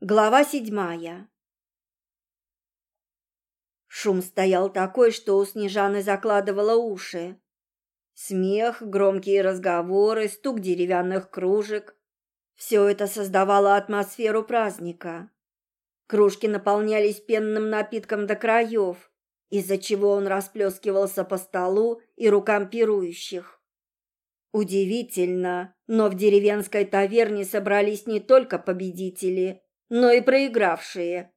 Глава седьмая. Шум стоял такой, что у Снежаны закладывало уши. Смех, громкие разговоры, стук деревянных кружек – все это создавало атмосферу праздника. Кружки наполнялись пенным напитком до краев, из-за чего он расплескивался по столу и рукам пирующих. Удивительно, но в деревенской таверне собрались не только победители – но и проигравшие.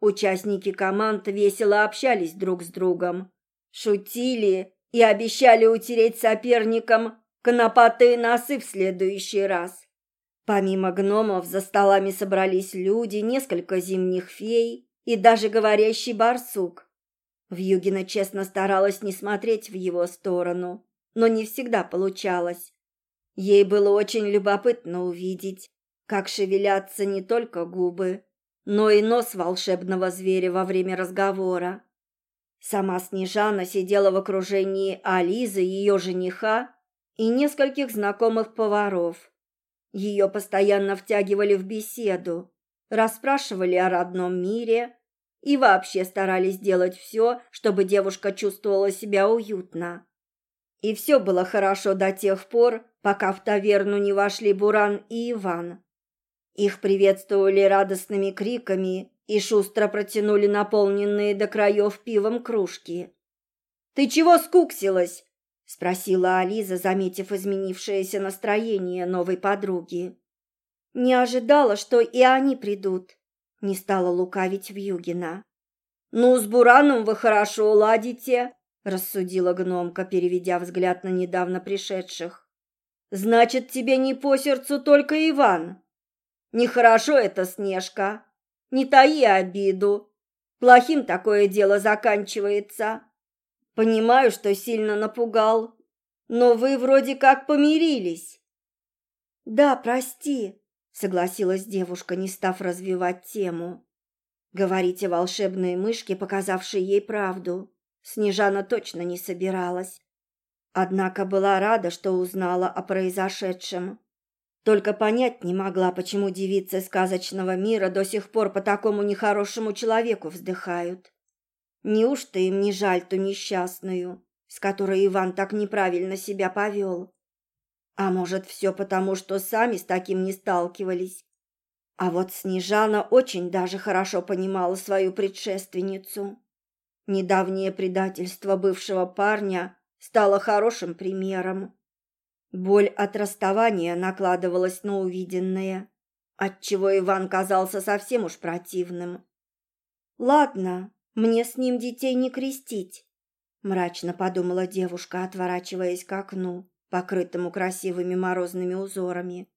Участники команд весело общались друг с другом, шутили и обещали утереть соперникам конопатые носы в следующий раз. Помимо гномов за столами собрались люди, несколько зимних фей и даже говорящий барсук. Вьюгина честно старалась не смотреть в его сторону, но не всегда получалось. Ей было очень любопытно увидеть, как шевелятся не только губы, но и нос волшебного зверя во время разговора. Сама Снежана сидела в окружении Ализы, ее жениха и нескольких знакомых поваров. Ее постоянно втягивали в беседу, расспрашивали о родном мире и вообще старались делать все, чтобы девушка чувствовала себя уютно. И все было хорошо до тех пор, пока в таверну не вошли Буран и Иван. Их приветствовали радостными криками и шустро протянули наполненные до краев пивом кружки. «Ты чего скуксилась?» — спросила Ализа, заметив изменившееся настроение новой подруги. «Не ожидала, что и они придут», — не стала лукавить Вьюгина. «Ну, с Бураном вы хорошо ладите», — рассудила гномка, переведя взгляд на недавно пришедших. «Значит, тебе не по сердцу только Иван?» Нехорошо это, Снежка. Не таи обиду. Плохим такое дело заканчивается. Понимаю, что сильно напугал, но вы вроде как помирились. Да, прости, согласилась девушка, не став развивать тему. Говорить о волшебной мышке, показавшей ей правду, Снежана точно не собиралась. Однако была рада, что узнала о произошедшем. Только понять не могла, почему девицы сказочного мира до сих пор по такому нехорошему человеку вздыхают. Неужто им не жаль ту несчастную, с которой Иван так неправильно себя повел? А может, все потому, что сами с таким не сталкивались? А вот Снежана очень даже хорошо понимала свою предшественницу. Недавнее предательство бывшего парня стало хорошим примером. Боль от расставания накладывалась на увиденное, отчего Иван казался совсем уж противным. «Ладно, мне с ним детей не крестить», — мрачно подумала девушка, отворачиваясь к окну, покрытому красивыми морозными узорами.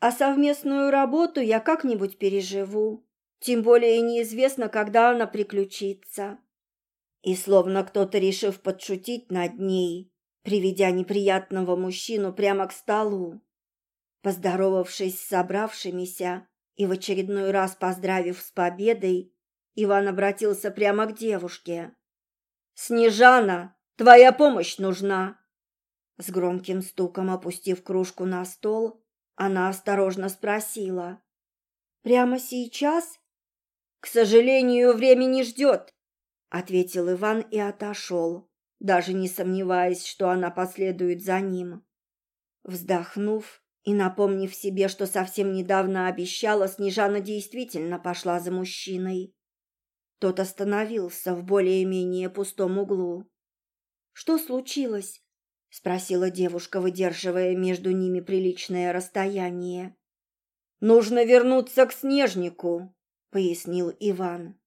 «А совместную работу я как-нибудь переживу, тем более неизвестно, когда она приключится». И словно кто-то, решив подшутить над ней, приведя неприятного мужчину прямо к столу. Поздоровавшись с собравшимися и в очередной раз поздравив с победой, Иван обратился прямо к девушке. «Снежана, твоя помощь нужна!» С громким стуком опустив кружку на стол, она осторожно спросила. «Прямо сейчас?» «К сожалению, время не ждет», — ответил Иван и отошел даже не сомневаясь, что она последует за ним. Вздохнув и напомнив себе, что совсем недавно обещала, Снежана действительно пошла за мужчиной. Тот остановился в более-менее пустом углу. «Что случилось?» — спросила девушка, выдерживая между ними приличное расстояние. «Нужно вернуться к Снежнику», — пояснил Иван.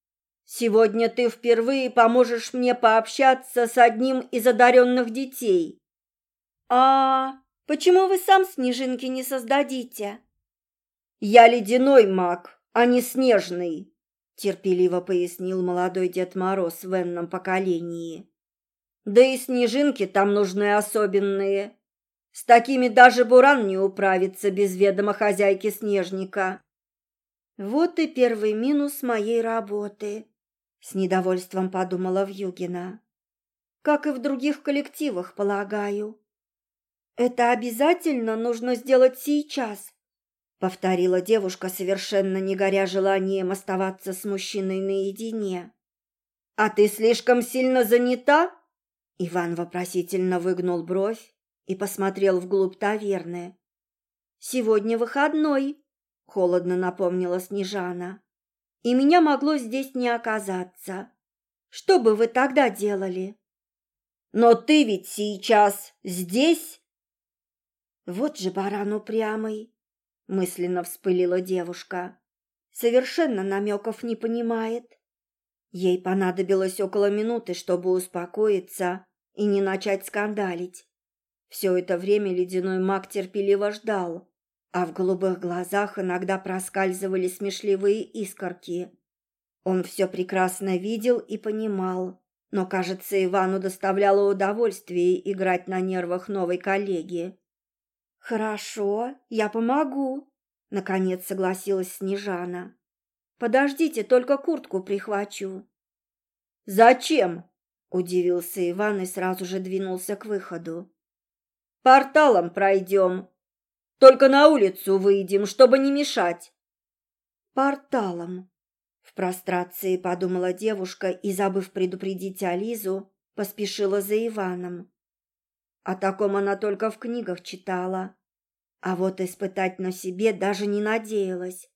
Сегодня ты впервые поможешь мне пообщаться с одним из одаренных детей. А почему вы сам снежинки не создадите? Я ледяной маг, а не снежный, терпеливо пояснил молодой Дед Мороз в энном поколении. Да и снежинки там нужны особенные. С такими даже буран не управится без ведома хозяйки снежника. Вот и первый минус моей работы. С недовольством подумала Вьюгина. Как и в других коллективах, полагаю. Это обязательно нужно сделать сейчас. повторила девушка, совершенно не горя желанием оставаться с мужчиной наедине. А ты слишком сильно занята? Иван вопросительно выгнул бровь и посмотрел вглубь таверны. Сегодня выходной, холодно напомнила Снежана. И меня могло здесь не оказаться. Что бы вы тогда делали? Но ты ведь сейчас здесь? Вот же баран упрямый, мысленно вспылила девушка. Совершенно намеков не понимает. Ей понадобилось около минуты, чтобы успокоиться и не начать скандалить. Все это время ледяной маг терпеливо ждал, а в голубых глазах иногда проскальзывали смешливые искорки. Он все прекрасно видел и понимал, но, кажется, Ивану доставляло удовольствие играть на нервах новой коллеги. «Хорошо, я помогу», — наконец согласилась Снежана. «Подождите, только куртку прихвачу». «Зачем?» — удивился Иван и сразу же двинулся к выходу. «Порталом пройдем. Только на улицу выйдем, чтобы не мешать». «Порталом», — в прострации подумала девушка и, забыв предупредить Ализу, поспешила за Иваном. О таком она только в книгах читала, а вот испытать на себе даже не надеялась.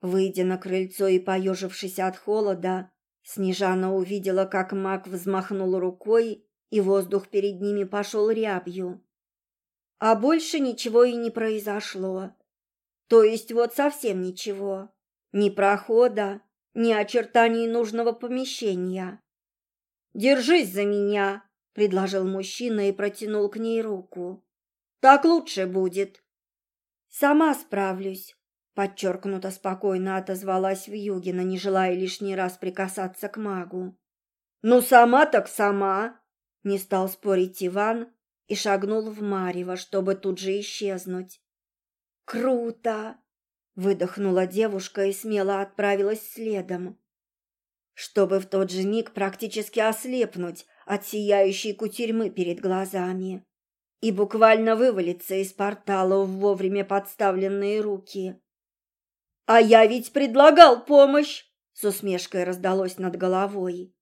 Выйдя на крыльцо и поежившись от холода, Снежана увидела, как маг взмахнул рукой, и воздух перед ними пошел рябью. А больше ничего и не произошло. То есть вот совсем ничего. Ни прохода, ни очертаний нужного помещения. «Держись за меня!» — предложил мужчина и протянул к ней руку. «Так лучше будет!» «Сама справлюсь», — подчеркнуто спокойно отозвалась Вьюгина, не желая лишний раз прикасаться к магу. «Ну, сама так сама!» — не стал спорить Иван и шагнул в Марево, чтобы тут же исчезнуть. «Круто!» — выдохнула девушка и смело отправилась следом. Чтобы в тот же миг практически ослепнуть от сияющей кутерьмы перед глазами и буквально вывалиться из портала в вовремя подставленные руки. «А я ведь предлагал помощь!» — с усмешкой раздалось над головой.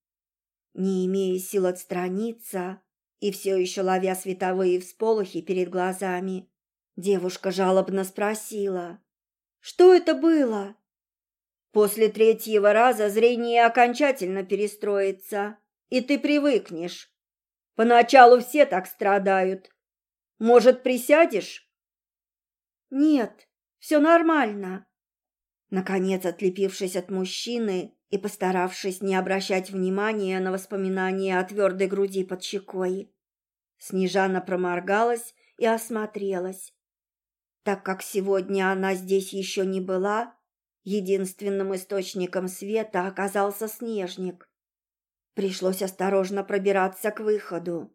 Не имея сил отстраниться и все еще ловя световые всполохи перед глазами, девушка жалобно спросила. «Что это было?» «После третьего раза зрение окончательно перестроится, и ты привыкнешь. Поначалу все так страдают, может, присядешь?» «Нет, все нормально». Наконец, отлепившись от мужчины и постаравшись не обращать внимания на воспоминания о твердой груди под щекой, Снежана проморгалась и осмотрелась. Так как сегодня она здесь еще не была, единственным источником света оказался снежник. Пришлось осторожно пробираться к выходу.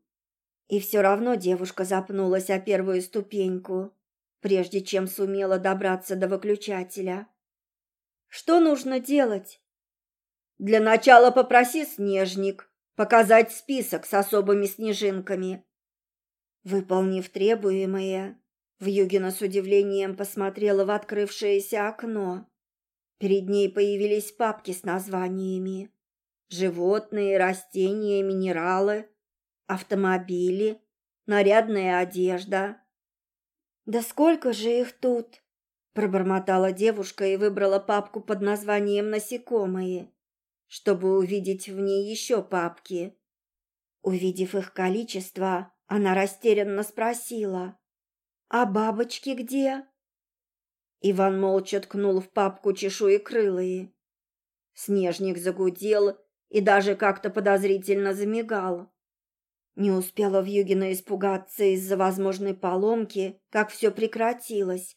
И все равно девушка запнулась о первую ступеньку, прежде чем сумела добраться до выключателя. Что нужно делать? Для начала попроси снежник показать список с особыми снежинками. Выполнив требуемое, Вьюгина с удивлением посмотрела в открывшееся окно. Перед ней появились папки с названиями. Животные, растения, минералы автомобили, нарядная одежда. «Да сколько же их тут?» – пробормотала девушка и выбрала папку под названием «Насекомые», чтобы увидеть в ней еще папки. Увидев их количество, она растерянно спросила, «А бабочки где?» Иван молча ткнул в папку чешуекрылые. Снежник загудел и даже как-то подозрительно замигал. Не успела Вьюгина испугаться из-за возможной поломки, как все прекратилось,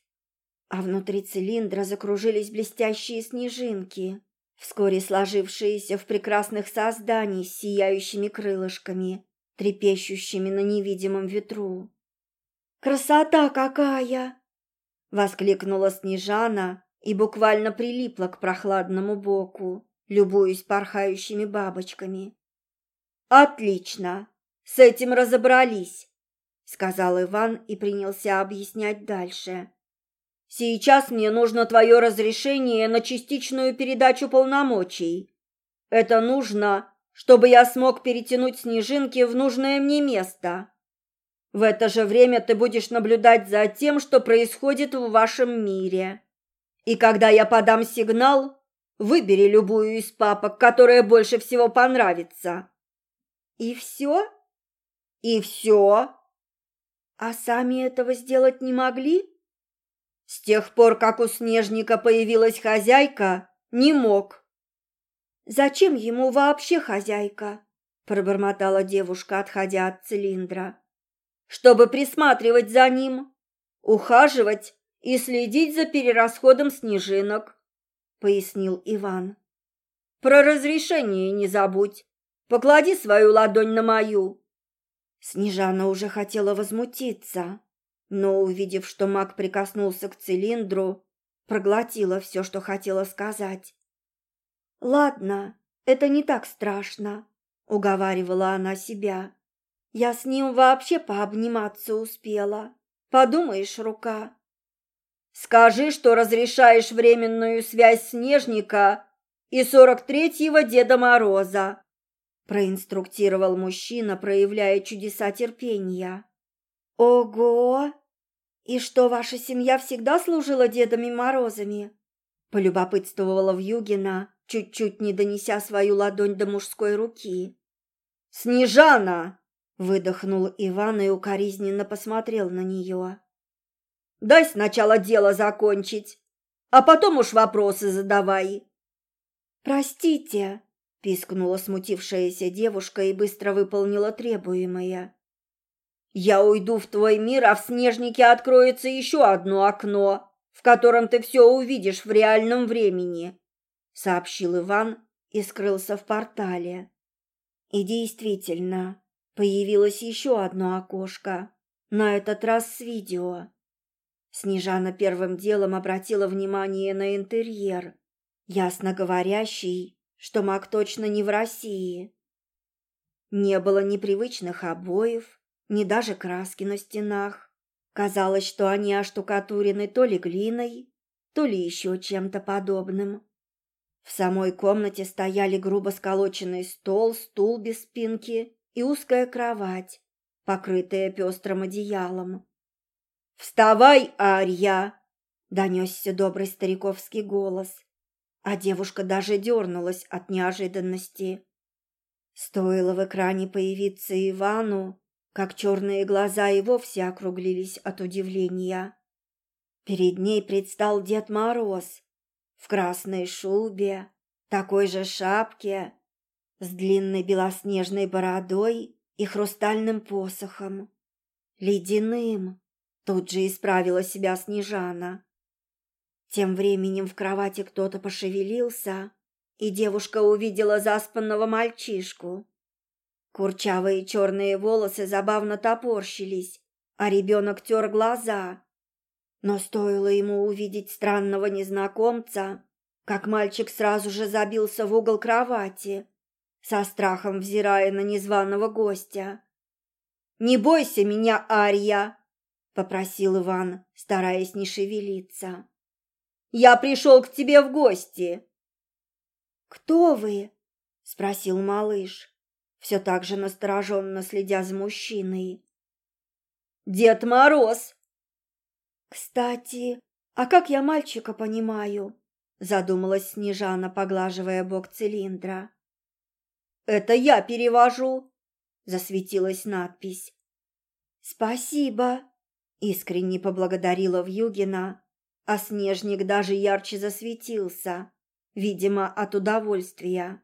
а внутри цилиндра закружились блестящие снежинки, вскоре сложившиеся в прекрасных созданий с сияющими крылышками, трепещущими на невидимом ветру. «Красота какая!» — воскликнула Снежана и буквально прилипла к прохладному боку, любуясь порхающими бабочками. «Отлично!» С этим разобрались, сказал Иван и принялся объяснять дальше. Сейчас мне нужно твое разрешение на частичную передачу полномочий. Это нужно, чтобы я смог перетянуть снежинки в нужное мне место. В это же время ты будешь наблюдать за тем, что происходит в вашем мире. И когда я подам сигнал, выбери любую из папок, которая больше всего понравится. И все? И все? А сами этого сделать не могли? С тех пор, как у Снежника появилась хозяйка, не мог. Зачем ему вообще хозяйка? пробормотала девушка, отходя от цилиндра. Чтобы присматривать за ним, ухаживать и следить за перерасходом снежинок, пояснил Иван. Про разрешение не забудь. Поклади свою ладонь на мою. Снежана уже хотела возмутиться, но, увидев, что маг прикоснулся к цилиндру, проглотила все, что хотела сказать. «Ладно, это не так страшно», — уговаривала она себя. «Я с ним вообще пообниматься успела. Подумаешь, рука». «Скажи, что разрешаешь временную связь Снежника и сорок третьего Деда Мороза», проинструктировал мужчина, проявляя чудеса терпения. Ого! И что, ваша семья всегда служила Дедами Морозами? полюбопытствовала Вьюгина, чуть-чуть не донеся свою ладонь до мужской руки. Снежана, выдохнул Иван и укоризненно посмотрел на нее. Дай сначала дело закончить, а потом уж вопросы задавай. Простите, пискнула смутившаяся девушка и быстро выполнила требуемое. Я уйду в твой мир, а в снежнике откроется еще одно окно, в котором ты все увидишь в реальном времени, сообщил Иван и скрылся в портале. И действительно, появилось еще одно окошко, на этот раз с видео. Снежана первым делом обратила внимание на интерьер, ясно говорящий, что маг точно не в России. Не было непривычных обоев, ни даже краски на стенах. Казалось, что они оштукатурены то ли глиной, то ли еще чем-то подобным. В самой комнате стояли грубо сколоченный стол, стул без спинки и узкая кровать, покрытая пестрым одеялом. «Вставай, Арья!» — донесся добрый стариковский голос а девушка даже дернулась от неожиданности. Стоило в экране появиться Ивану, как черные глаза и вовсе округлились от удивления. Перед ней предстал Дед Мороз в красной шубе, такой же шапке, с длинной белоснежной бородой и хрустальным посохом. Ледяным, тут же исправила себя Снежана. Тем временем в кровати кто-то пошевелился, и девушка увидела заспанного мальчишку. Курчавые черные волосы забавно топорщились, а ребенок тер глаза. Но стоило ему увидеть странного незнакомца, как мальчик сразу же забился в угол кровати, со страхом взирая на незваного гостя. «Не бойся меня, Ария!» — попросил Иван, стараясь не шевелиться. Я пришел к тебе в гости. Кто вы? спросил малыш, все так же настороженно следя за мужчиной. Дед Мороз. Кстати, а как я мальчика понимаю? задумалась Снежана, поглаживая бок цилиндра. Это я перевожу, засветилась надпись. Спасибо, искренне поблагодарила Вьюгина а снежник даже ярче засветился, видимо, от удовольствия.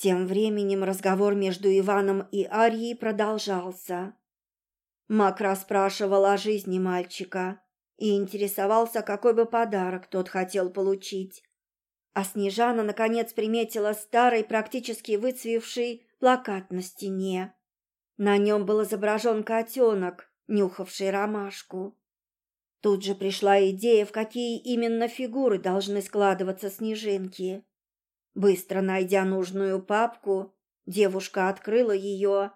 Тем временем разговор между Иваном и Арьей продолжался. Мак расспрашивал о жизни мальчика и интересовался, какой бы подарок тот хотел получить. А Снежана, наконец, приметила старый, практически выцвевший плакат на стене. На нем был изображен котенок, нюхавший ромашку. Тут же пришла идея, в какие именно фигуры должны складываться снежинки. Быстро найдя нужную папку, девушка открыла ее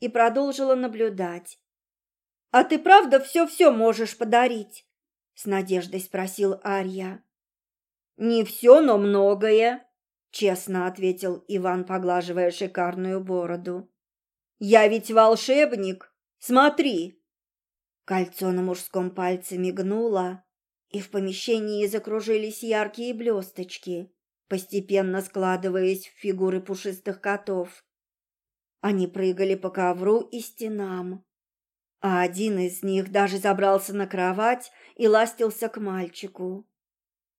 и продолжила наблюдать. «А ты правда все-все можешь подарить?» С надеждой спросил Арья. Не все, но многое, честно ответил Иван, поглаживая шикарную бороду. Я ведь волшебник. Смотри. Кольцо на мужском пальце мигнуло, и в помещении закружились яркие блесточки, постепенно складываясь в фигуры пушистых котов. Они прыгали по ковру и стенам, а один из них даже забрался на кровать и ластился к мальчику.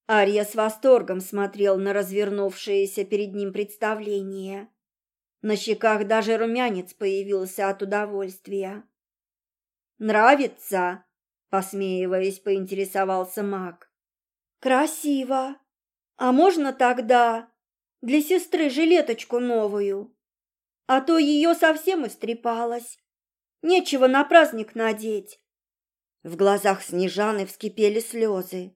Ария с восторгом смотрел на развернувшееся перед ним представление. На щеках даже румянец появился от удовольствия. «Нравится?» — посмеиваясь, поинтересовался маг. «Красиво! А можно тогда для сестры жилеточку новую? А то ее совсем истрепалась. Нечего на праздник надеть. В глазах Снежаны вскипели слезы.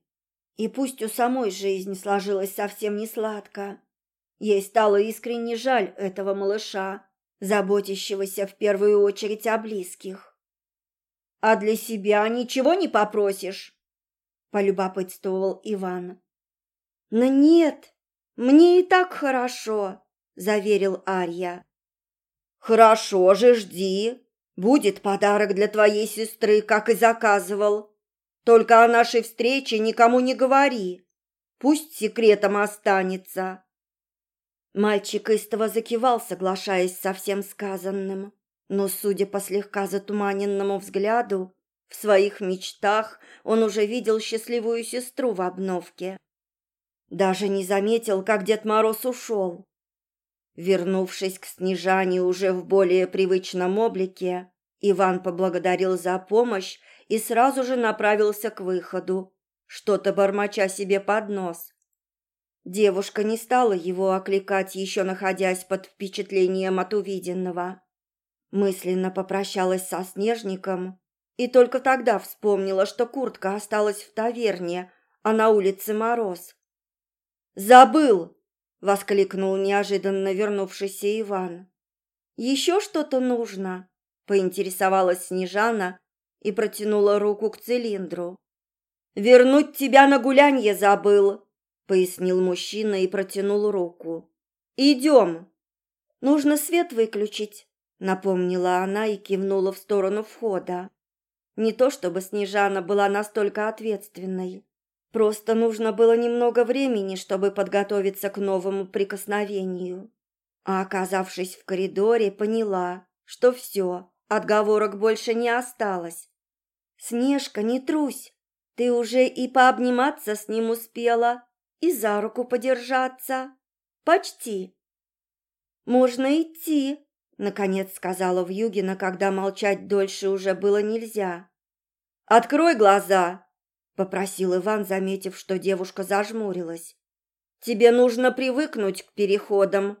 И пусть у самой жизнь сложилась совсем не сладко, ей стало искренне жаль этого малыша, заботящегося в первую очередь о близких. «А для себя ничего не попросишь?» – полюбопытствовал Иван. «Но нет, мне и так хорошо», – заверил Арья. «Хорошо же, жди», Будет подарок для твоей сестры, как и заказывал. Только о нашей встрече никому не говори. Пусть секретом останется. Мальчик истово закивал, соглашаясь со всем сказанным. Но, судя по слегка затуманенному взгляду, в своих мечтах он уже видел счастливую сестру в обновке. Даже не заметил, как Дед Мороз ушел. Вернувшись к Снежане уже в более привычном облике, Иван поблагодарил за помощь и сразу же направился к выходу, что-то бормоча себе под нос. Девушка не стала его окликать, еще находясь под впечатлением от увиденного. Мысленно попрощалась со Снежником и только тогда вспомнила, что куртка осталась в таверне, а на улице мороз. «Забыл!» воскликнул неожиданно вернувшийся Иван. «Еще что-то нужно?» – поинтересовалась Снежана и протянула руку к цилиндру. «Вернуть тебя на гулянье забыл», – пояснил мужчина и протянул руку. «Идем». «Нужно свет выключить», – напомнила она и кивнула в сторону входа. Не то чтобы Снежана была настолько ответственной. Просто нужно было немного времени, чтобы подготовиться к новому прикосновению. А оказавшись в коридоре, поняла, что все, отговорок больше не осталось. «Снежка, не трусь, ты уже и пообниматься с ним успела, и за руку подержаться. Почти». «Можно идти», — наконец сказала Вьюгина, когда молчать дольше уже было нельзя. «Открой глаза!» — попросил Иван, заметив, что девушка зажмурилась. «Тебе нужно привыкнуть к переходам».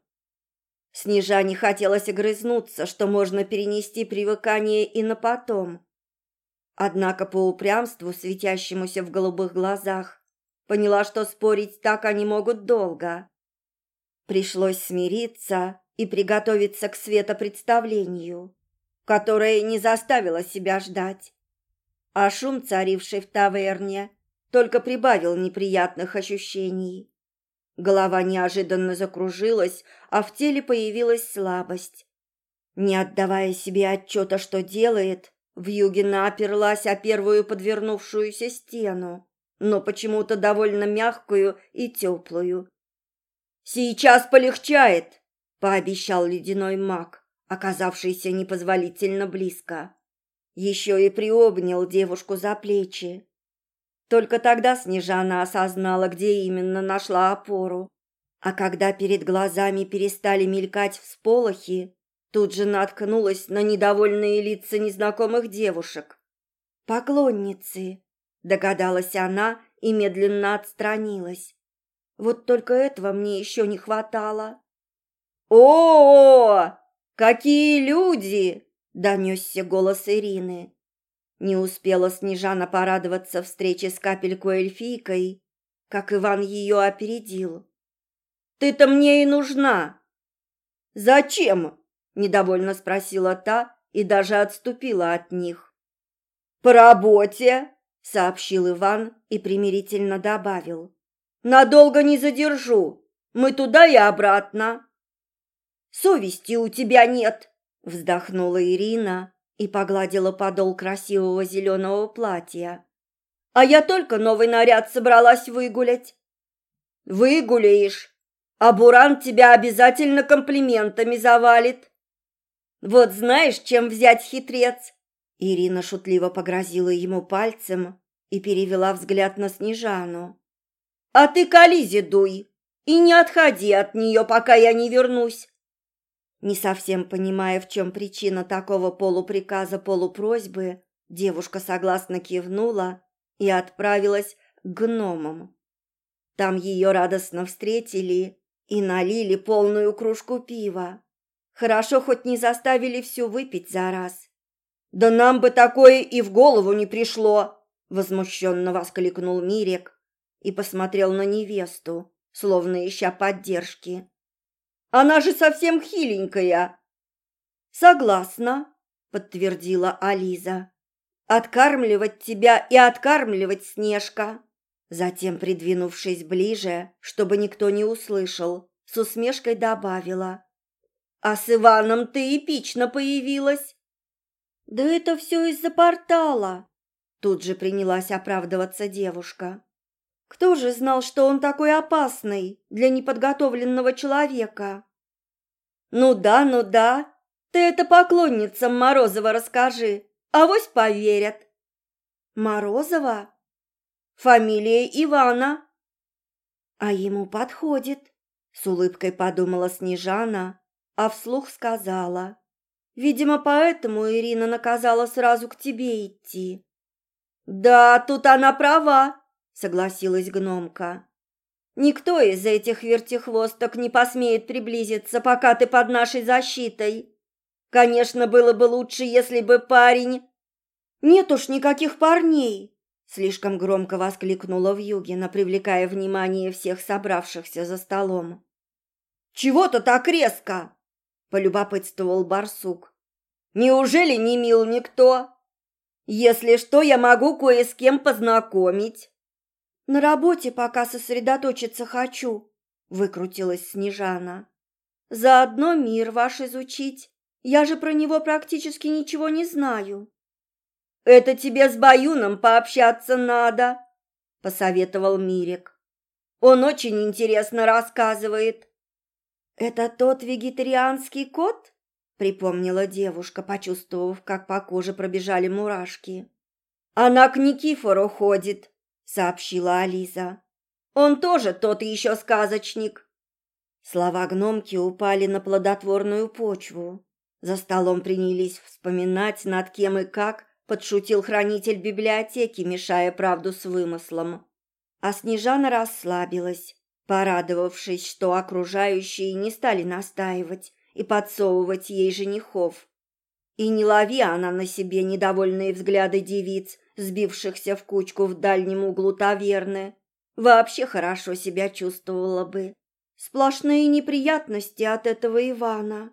Снежане хотелось огрызнуться, что можно перенести привыкание и на потом. Однако по упрямству, светящемуся в голубых глазах, поняла, что спорить так они могут долго. Пришлось смириться и приготовиться к светопредставлению, которое не заставило себя ждать а шум, царивший в таверне, только прибавил неприятных ощущений. Голова неожиданно закружилась, а в теле появилась слабость. Не отдавая себе отчета, что делает, Вьюгина оперлась о первую подвернувшуюся стену, но почему-то довольно мягкую и теплую. «Сейчас полегчает!» — пообещал ледяной маг, оказавшийся непозволительно близко. Еще и приобнял девушку за плечи. Только тогда Снежана осознала, где именно нашла опору. А когда перед глазами перестали мелькать всполохи, тут же наткнулась на недовольные лица незнакомых девушек. «Поклонницы», — догадалась она и медленно отстранилась. «Вот только этого мне еще не хватало». «О, -о, -о какие люди!» Донесся голос Ирины. Не успела Снежана порадоваться встрече с капелькой-эльфийкой, как Иван ее опередил. «Ты-то мне и нужна!» «Зачем?» – недовольно спросила та и даже отступила от них. «По работе!» – сообщил Иван и примирительно добавил. Надолго не задержу. Мы туда и обратно. Совести у тебя нет, вздохнула Ирина и погладила подол красивого зеленого платья. А я только новый наряд собралась выгулять. Выгуляешь, а Буран тебя обязательно комплиментами завалит. Вот знаешь, чем взять хитрец? Ирина шутливо погрозила ему пальцем и перевела взгляд на Снежану. «А ты к Ализе дуй и не отходи от нее, пока я не вернусь!» Не совсем понимая, в чем причина такого полуприказа-полупросьбы, девушка согласно кивнула и отправилась к гномам. Там ее радостно встретили и налили полную кружку пива. Хорошо хоть не заставили всю выпить за раз. «Да нам бы такое и в голову не пришло!» Возмущенно воскликнул Мирек и посмотрел на невесту, словно ища поддержки. «Она же совсем хиленькая!» «Согласна», — подтвердила Ализа. «Откармливать тебя и откармливать Снежка». Затем, придвинувшись ближе, чтобы никто не услышал, с усмешкой добавила. «А с Иваном ты эпично появилась!» «Да это все из-за портала!» Тут же принялась оправдываться девушка. «Кто же знал, что он такой опасный для неподготовленного человека?» «Ну да, ну да, ты это поклонницам Морозова расскажи, авось поверят». «Морозова?» «Фамилия Ивана». «А ему подходит», — с улыбкой подумала Снежана, а вслух сказала. Видимо, поэтому Ирина наказала сразу к тебе идти. Да, тут она права, согласилась гномка. Никто из этих вертихвосток не посмеет приблизиться, пока ты под нашей защитой. Конечно, было бы лучше, если бы парень... Нет уж никаких парней, слишком громко воскликнула Вьюгина, привлекая внимание всех собравшихся за столом. Чего-то так резко, полюбопытствовал барсук. Неужели не мил никто? Если что, я могу кое с кем познакомить. На работе пока сосредоточиться хочу, выкрутилась Снежана. Заодно мир ваш изучить. Я же про него практически ничего не знаю. Это тебе с Баюном пообщаться надо, посоветовал Мирик. Он очень интересно рассказывает. «Это тот вегетарианский кот?» — припомнила девушка, почувствовав, как по коже пробежали мурашки. «Она к Никифору ходит», — сообщила Алиса. «Он тоже тот еще сказочник». Слова гномки упали на плодотворную почву. За столом принялись вспоминать, над кем и как подшутил хранитель библиотеки, мешая правду с вымыслом. А Снежана расслабилась, порадовавшись, что окружающие не стали настаивать и подсовывать ей женихов. И не лови она на себе недовольные взгляды девиц, сбившихся в кучку в дальнем углу таверны, вообще хорошо себя чувствовала бы. Сплошные неприятности от этого Ивана.